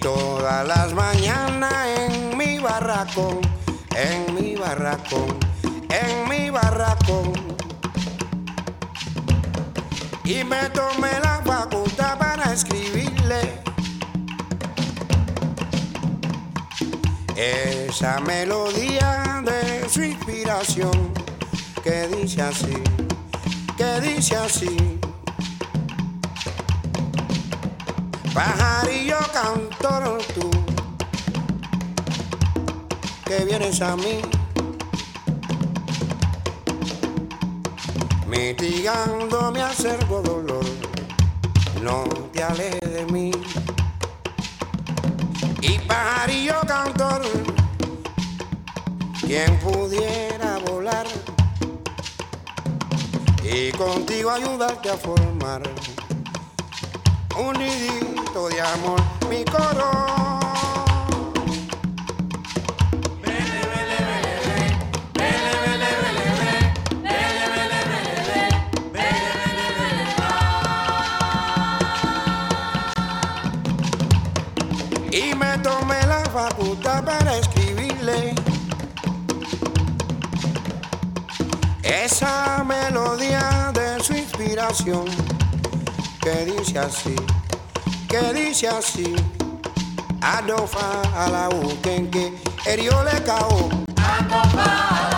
todas las mañanas en mi barracón, en mi barracón, en mi barracón. Y me tomé la facultad para escribirle esa melodía de su inspiración que dice así, que dice así. Cantor tú, que vienes a mí, mitigando mi acervo dolor, no te alejes de mí. Y pajarillo cantor, quien pudiera volar y contigo ayudarte a formar un nidito de amor, Y me tomé la facultad para escribirle. Esa melodía de su inspiración que dice así, que dice así. Adofa a la ukenke, eriole cao. Eriole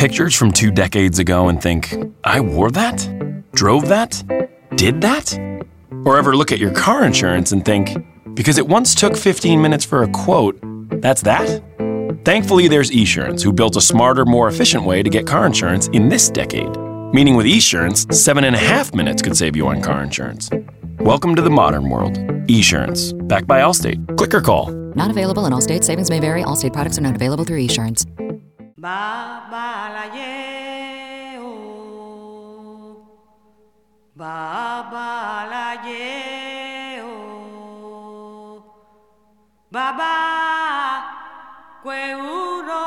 pictures from two decades ago and think, I wore that? Drove that? Did that? Or ever look at your car insurance and think, because it once took 15 minutes for a quote, that's that? Thankfully, there's Esurance, who built a smarter, more efficient way to get car insurance in this decade. Meaning with Esurance, seven and a half minutes could save you on car insurance. Welcome to the modern world. Esurance, backed by Allstate. Click or call. Not available in all states. Savings may vary. All state products are not available through Esurance. Babalayeo, babalayeo. Baba kwe uro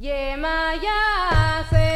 Yemaya hace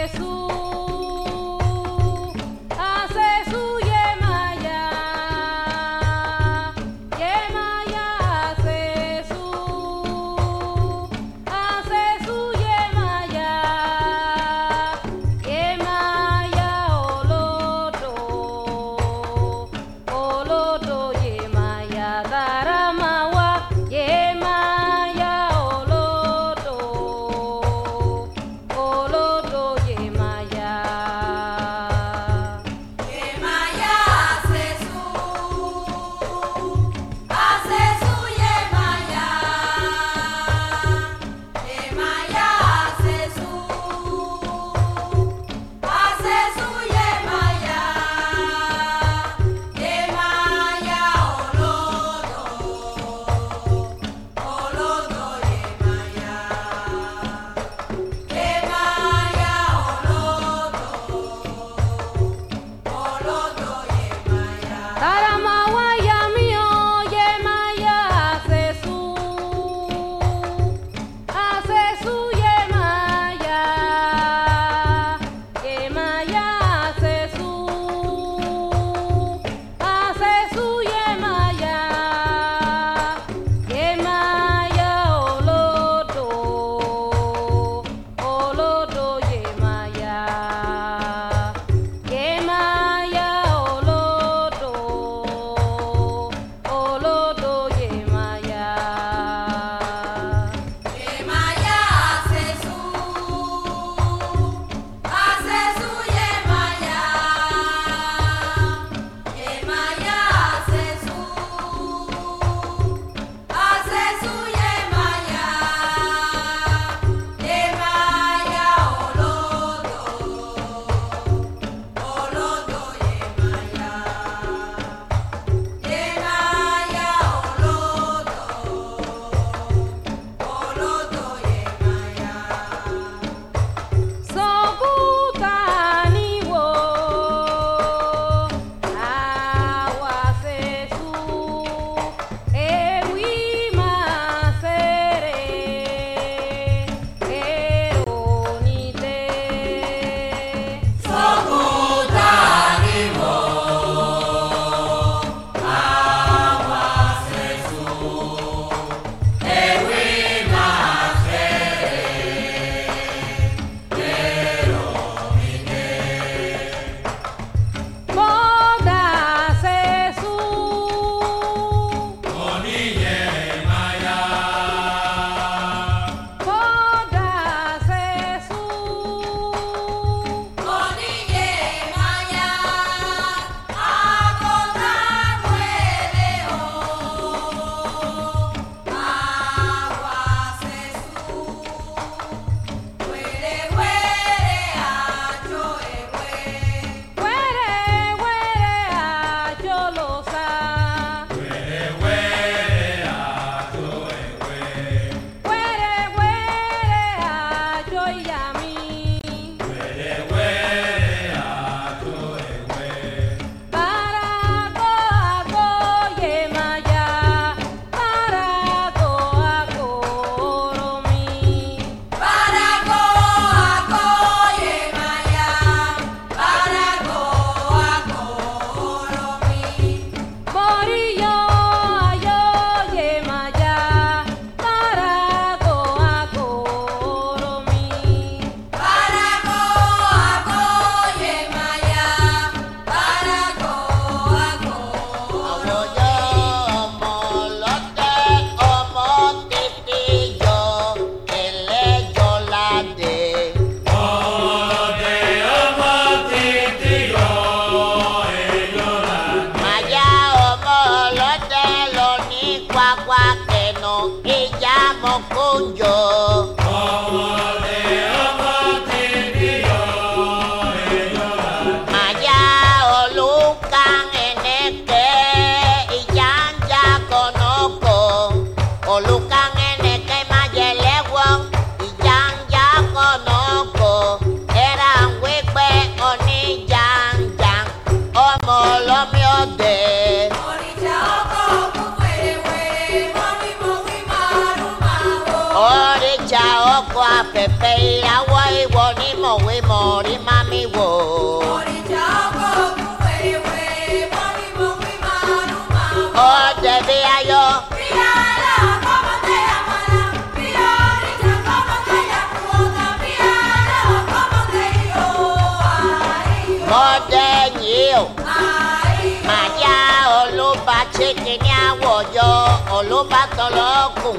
ọlọ́ba tọrọ ọkùn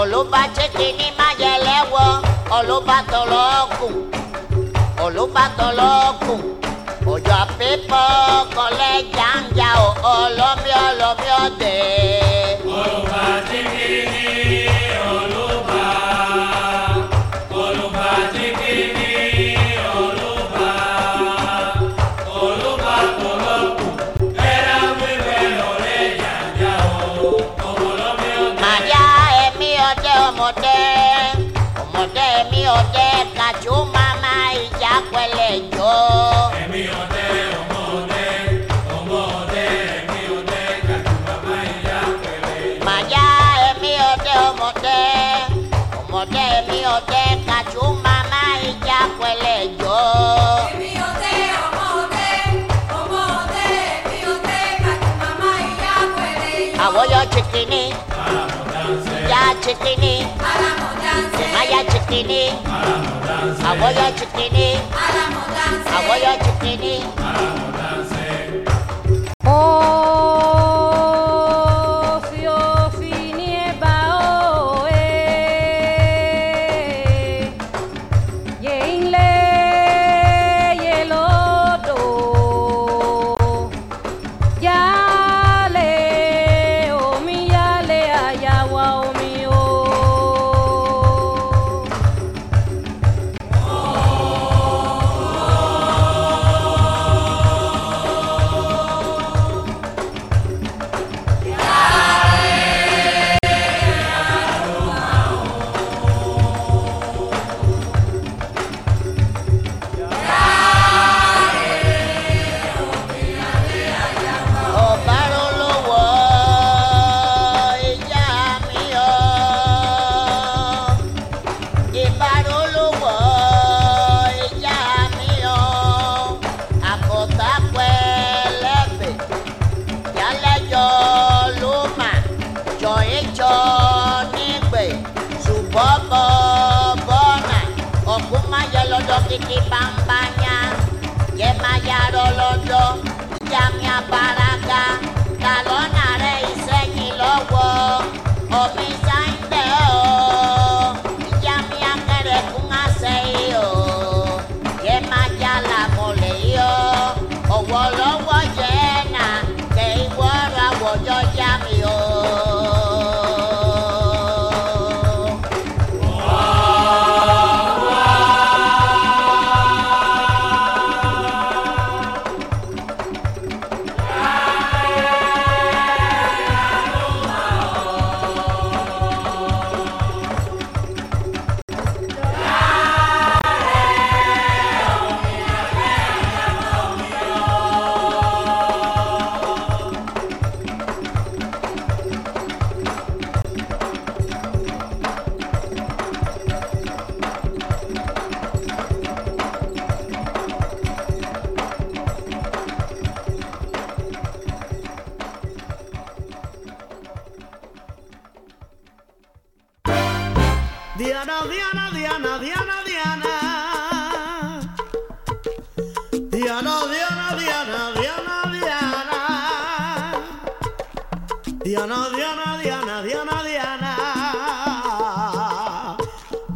ọlọ́ba tètè ní májẹlẹ́wọ́ ọlọ́ba tọrọ ọkùn ọlọ́ba tọrọ ọkùn ọjọ́ pípọ́ kọlẹ́ jàǹjà ọlọ́mí ọlọ́mí ọ̀tẹ̀. chikini, Maya chikini, Awoya chikini, Awoya chikini. Oh.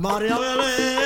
Maria Belén.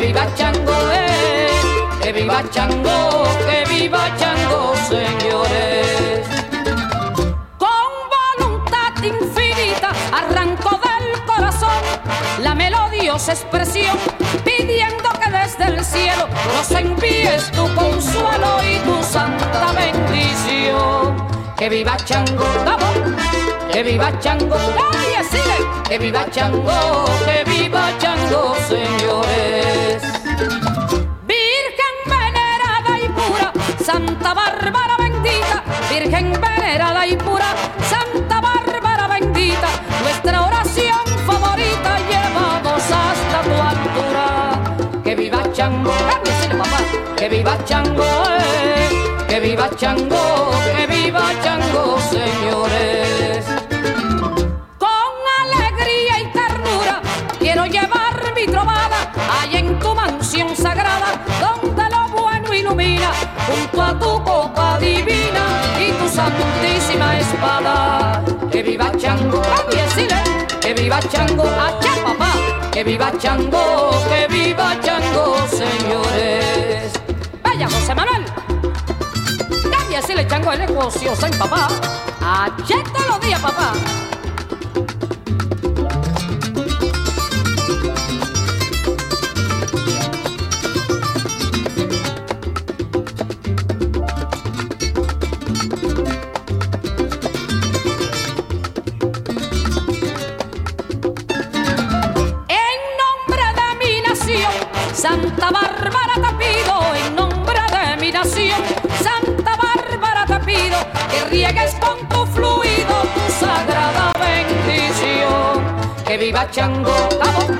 viva Chango, eh, que viva Chango, que viva Chango, señores. Con voluntad infinita arrancó del corazón la melodiosa expresión, pidiendo que desde el cielo nos envíes tu consuelo y tu santa bendición. Que viva Chango, Gabón que viva Chango, ¡Ay, sigue! que viva Chango, que viva Chango, señores. Virgen venerada y pura, Santa Bárbara bendita, Virgen venerada y pura, Santa Bárbara bendita, nuestra oración favorita llevamos hasta tu altura. Que viva Chango, ¡Ay, sigue, papá, que viva Chango, eh! que viva Chango. Eh. que viva Chango, que viva Chango, acha papá, que viva Chango, que viva Chango, señores. Vaya José Manuel, cambia Chango el negocio, sin papá, acheta los días papá. viva Chango, vamos,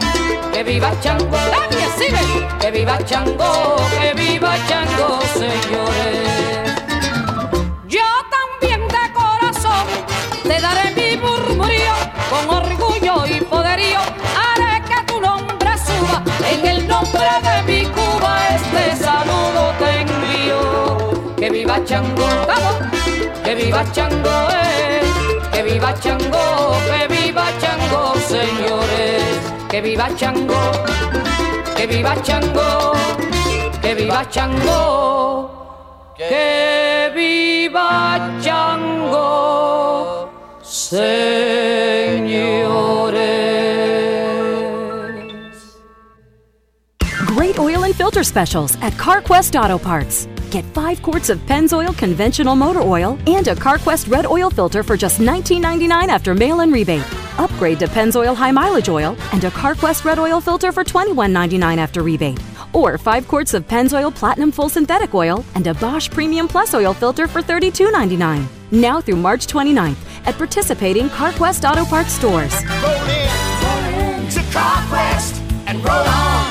que viva Chango, nadie sigue, que viva Chango, que viva Chango, señores. Yo también de corazón te daré mi murmurío, con orgullo y poderío, haré que tu nombre suba, en el nombre de mi Cuba este saludo te envío. Que viva Chango, vamos, que viva Chango, eh, que viva Chango. Que viva Chango, que viva Chango, que viva Chango, que viva Chango, señores. Great oil and filter specials at CarQuest Auto Parts. Get five quarts of Pennzoil conventional motor oil and a CarQuest red oil filter for just $19.99 after mail in rebate. Upgrade to Pennzoil high mileage oil and a CarQuest red oil filter for $21.99 after rebate. Or five quarts of Pennzoil platinum full synthetic oil and a Bosch premium plus oil filter for $32.99. Now through March 29th at participating CarQuest Auto Parts stores. Roll in, roll in to Conquest and roll on.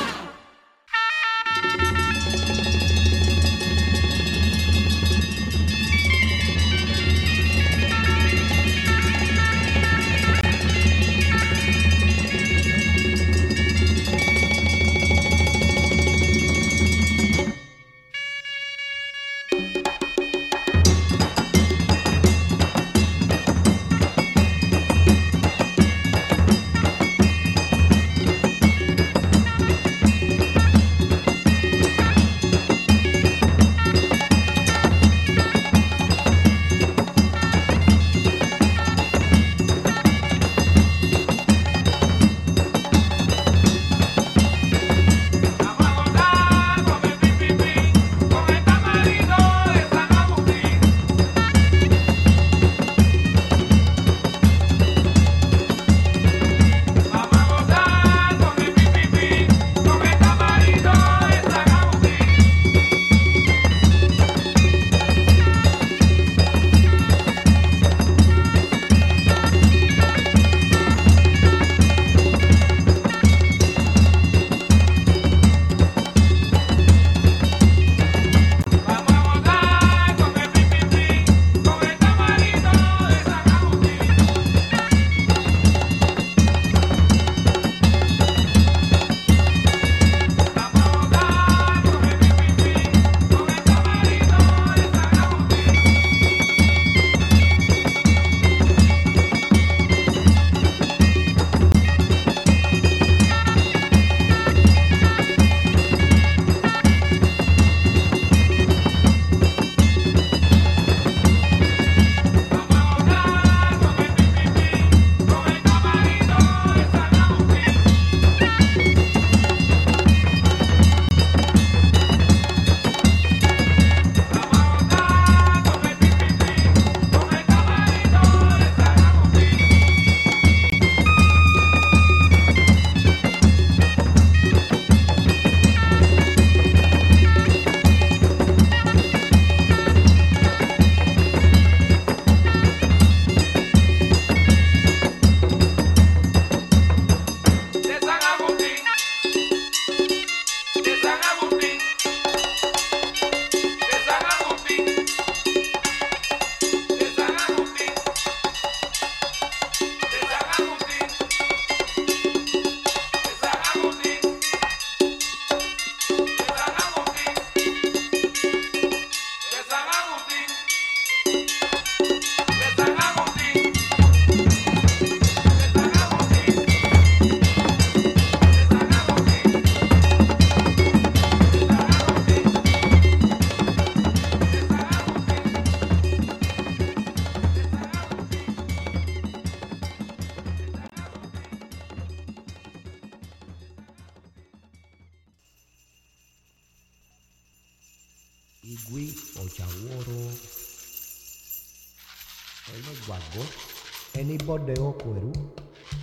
Bọ́dẹ ọkọ̀ẹ̀rú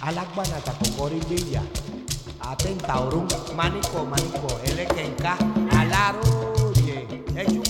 alágbára takọ̀kọ́rí léyà àtẹ̀ǹtà ọ̀rún manikọ̀ manikọ̀ ẹlẹ́kẹ̀ǹká aláròyè ẹjú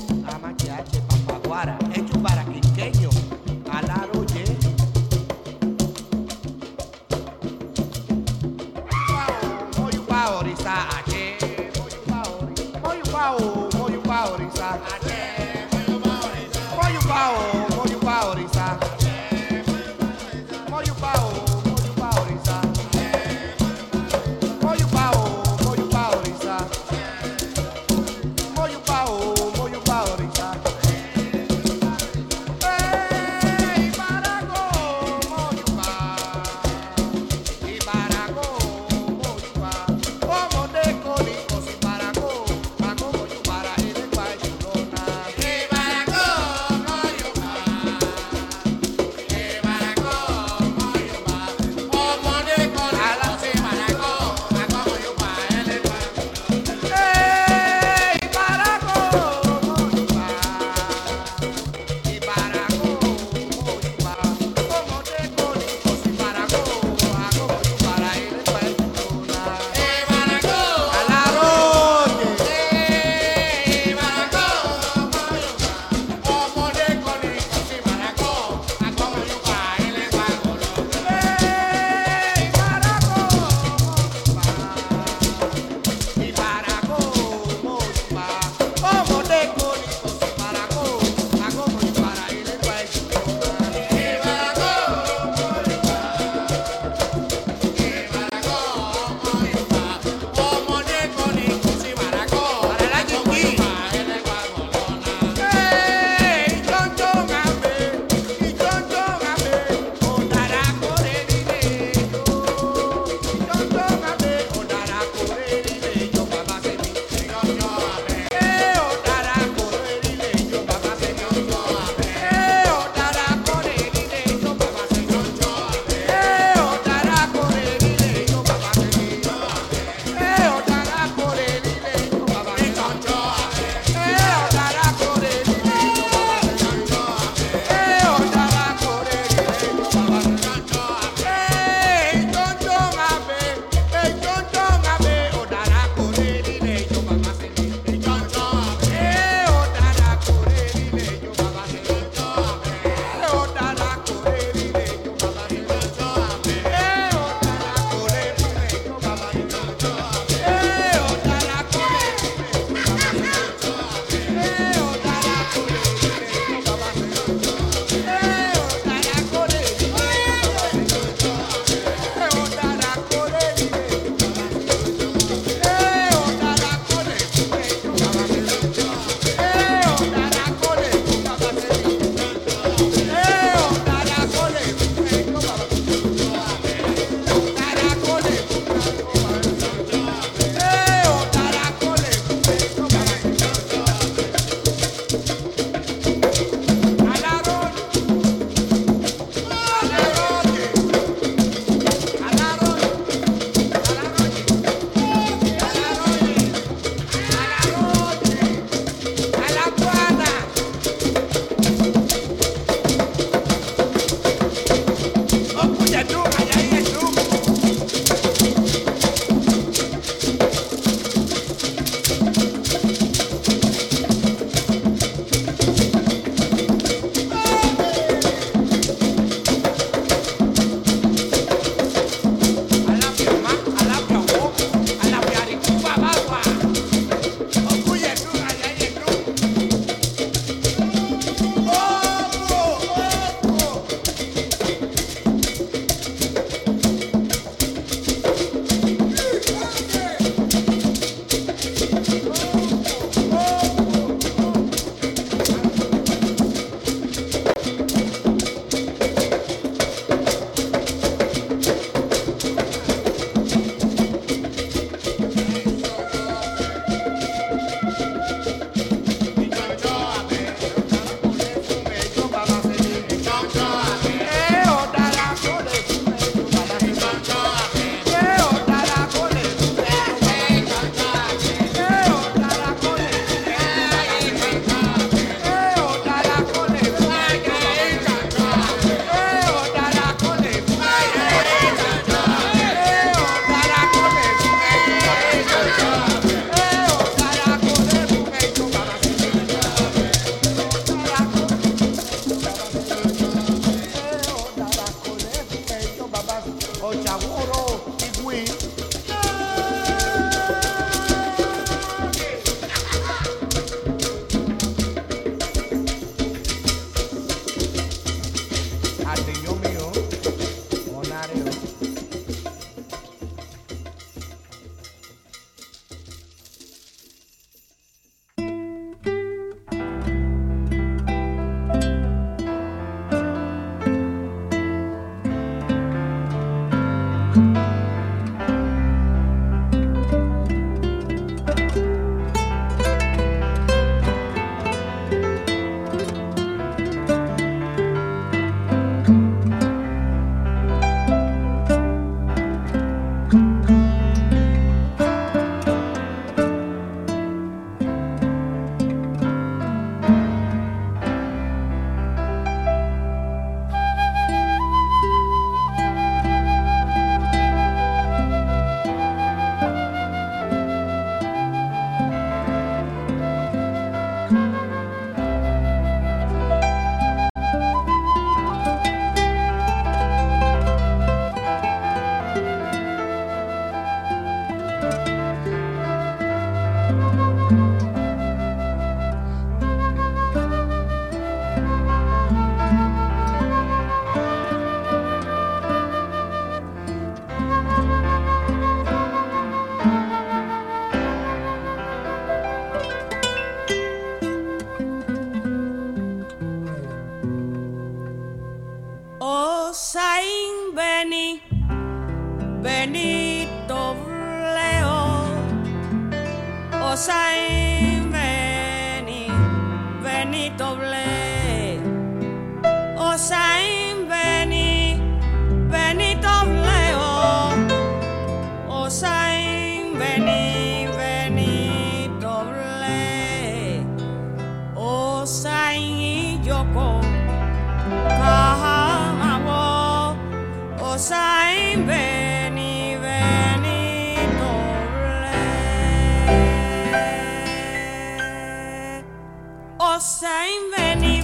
same venue.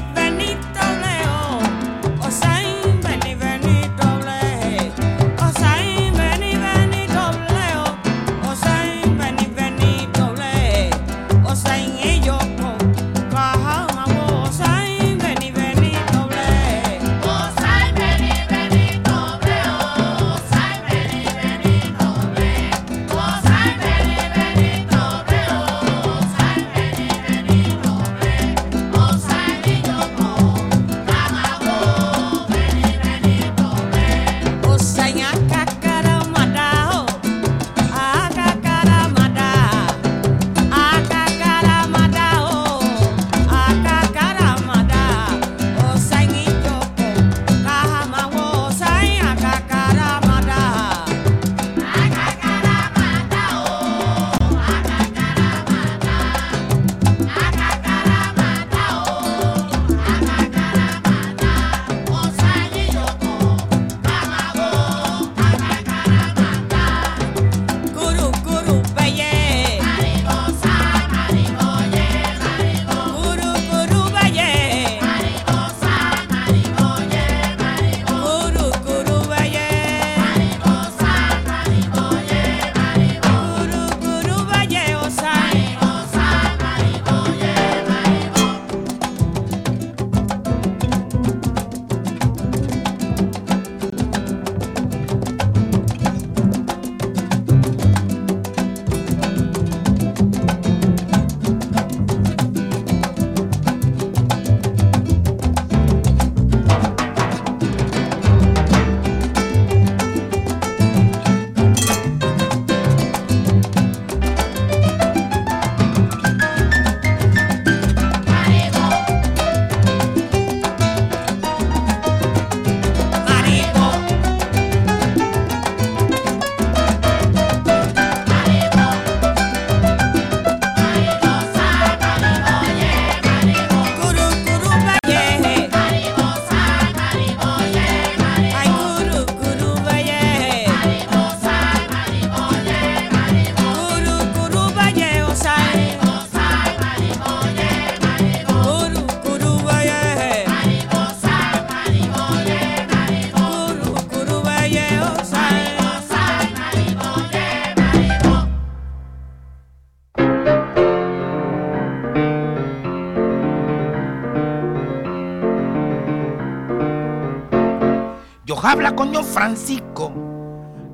Francisco.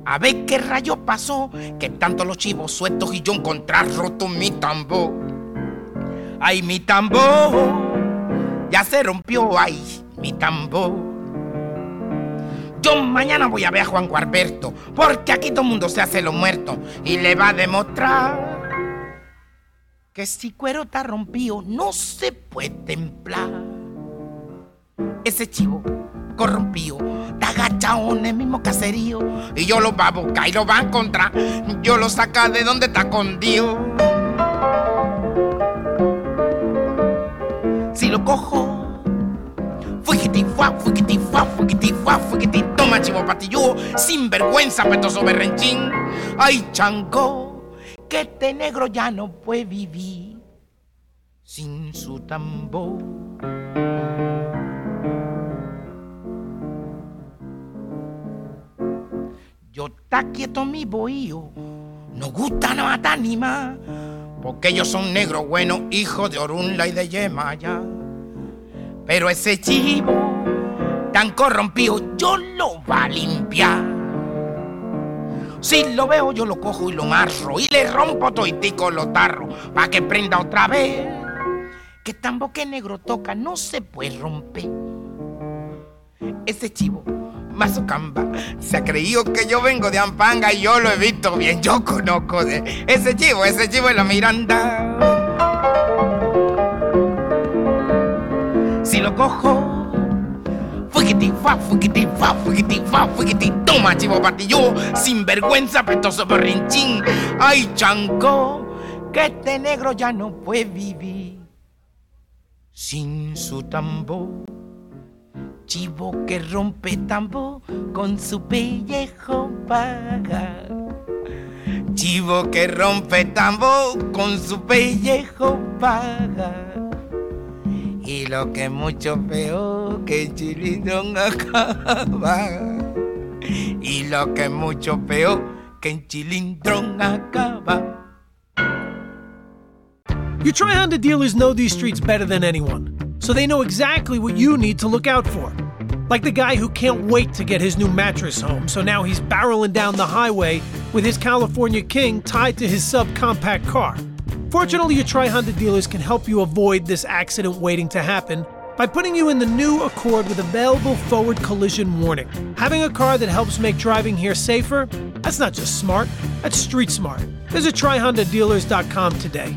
A ver qué rayo pasó, que tanto los chivos sueltos y yo encontrar roto mi tambor. Ay, mi tambor, ya se rompió, ay, mi tambor. Yo mañana voy a ver a Juan Gualberto, porque aquí todo el mundo se hace lo muerto y le va a demostrar que si cuero está rompido no se puede templar. Ese chivo corrompido está agachado en el mismo caserío y yo lo va a buscar y lo va a encontrar. Yo lo saca de donde está escondido. Si lo cojo, fuá, fuigiti fuá, fuigiti toma chivo patilludo, sin vergüenza, petoso berrenchín. Ay, chango, que este negro ya no puede vivir sin su tambor. Yo está quieto mi bohío, no gusta no ni más, porque ellos son negros buenos, hijos de Orunla y de Yemaya. Pero ese chivo tan corrompido, yo lo va a limpiar. Si lo veo, yo lo cojo y lo marro y le rompo toitico los tarros pa' que prenda otra vez. Que tambo que negro toca no se puede romper. Ese chivo Mazucamba. Se ha creído que yo vengo de Ampanga y yo lo he visto bien. Yo conozco de ese chivo, ese chivo es la Miranda. Si lo cojo, fuiquiti fa, fuiquiti fa, fuiquiti fa, fuiquiti toma, chivo patillo, sin vergüenza, pestoso berrinchín. Ay, chanco, que este negro ya no puede vivir sin su tambor. Chivo que rompe tambor con su pellejo paga. Chivo que rompe tambor con su pellejo paga. Y lo que mucho peor que chilindrón acaba. Y lo que mucho peor que chilindrón acaba. Tri Honda dealers know these streets better than anyone, so they know exactly what you need to look out for. Like the guy who can't wait to get his new mattress home, so now he's barreling down the highway with his California King tied to his subcompact car. Fortunately, your Tri Honda dealers can help you avoid this accident waiting to happen by putting you in the new Accord with available forward collision warning. Having a car that helps make driving here safer, that's not just smart, that's street smart. Visit tryhondadealers.com today.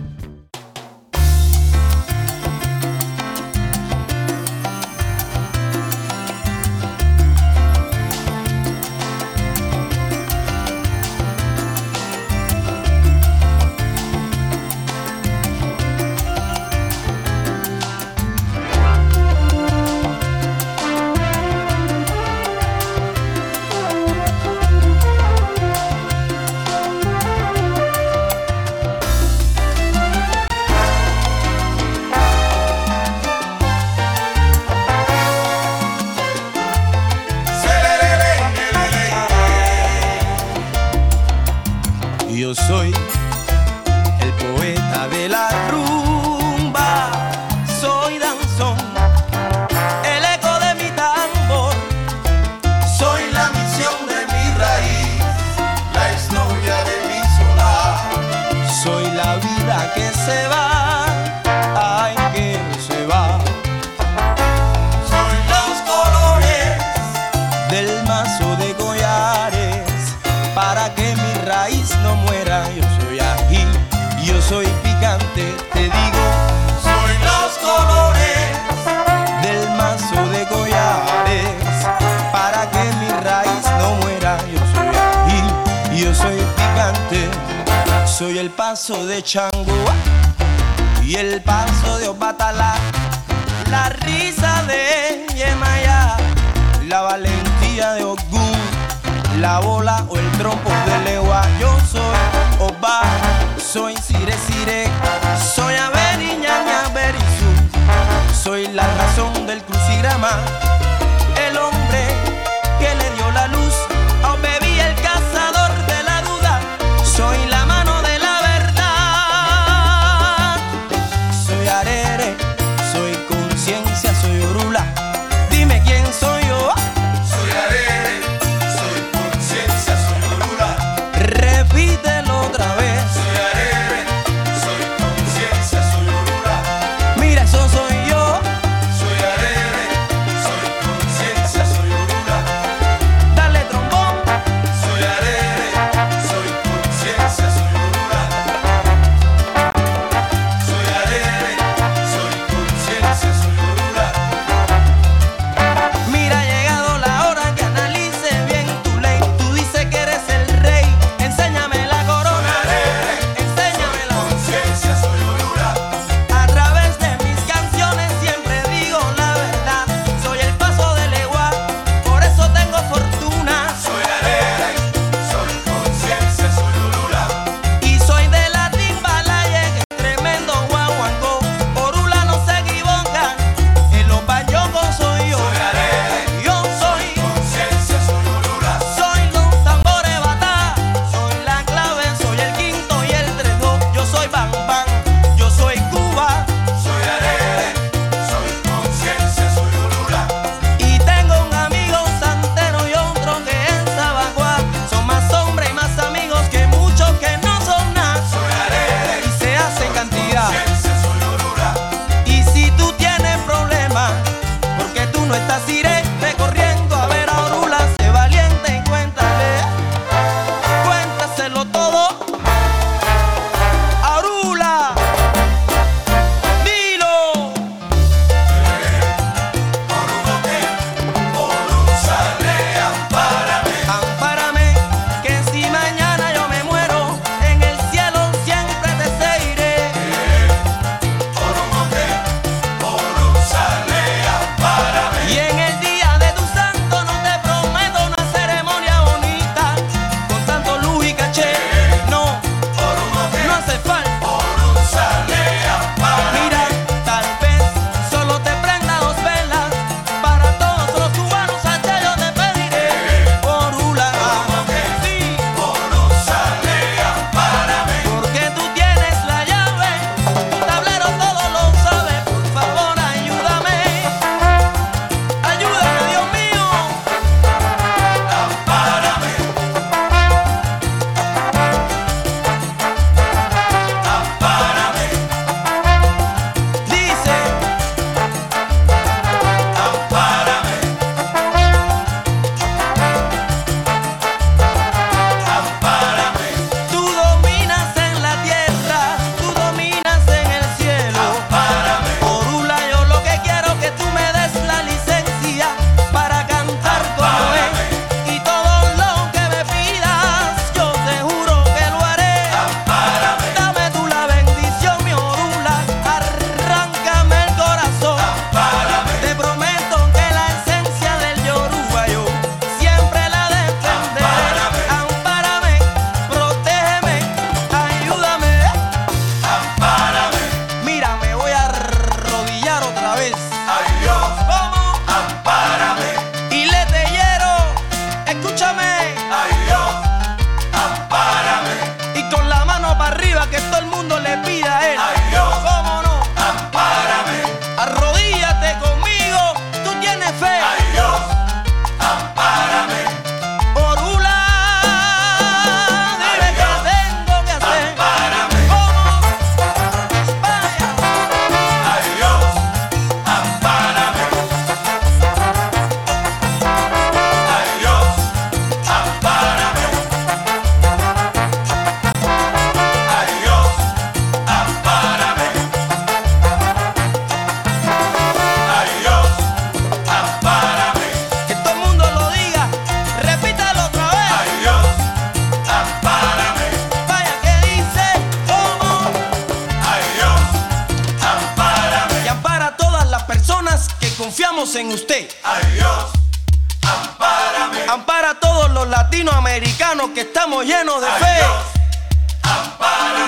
Llenos de fe.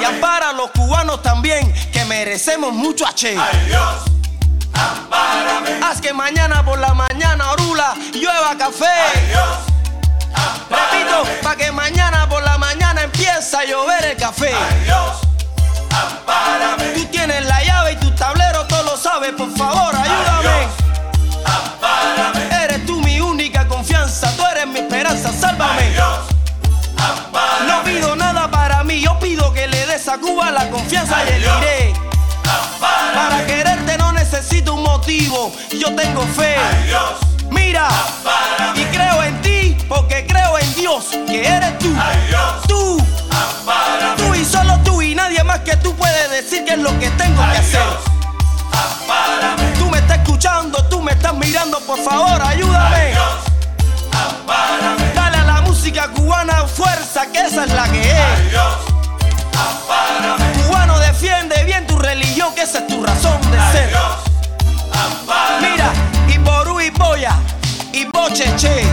Y ampara a los cubanos también, que merecemos mucho H. Ay Dios, ampárame. Haz que mañana por la mañana Orula llueva café. Ay Dios, Repito, para que mañana por la mañana empiece a llover el café. Tú tienes la llave y tu tablero todo lo sabes, por favor, ayúdame. Cuba la confianza y el iré. Para quererte no necesito un motivo, yo tengo fe. Mira, y creo en ti porque creo en Dios, que eres tú. Tú, tú y solo tú y nadie más que tú puedes decir qué es lo que tengo que hacer. Tú me estás escuchando, tú me estás mirando, por favor, ayúdame. Dale a la música cubana fuerza, que esa es la que es. Cubano defiende bien tu religión, que esa es tu razón de ser. Mira, y Ború y Boya, y Bocheche.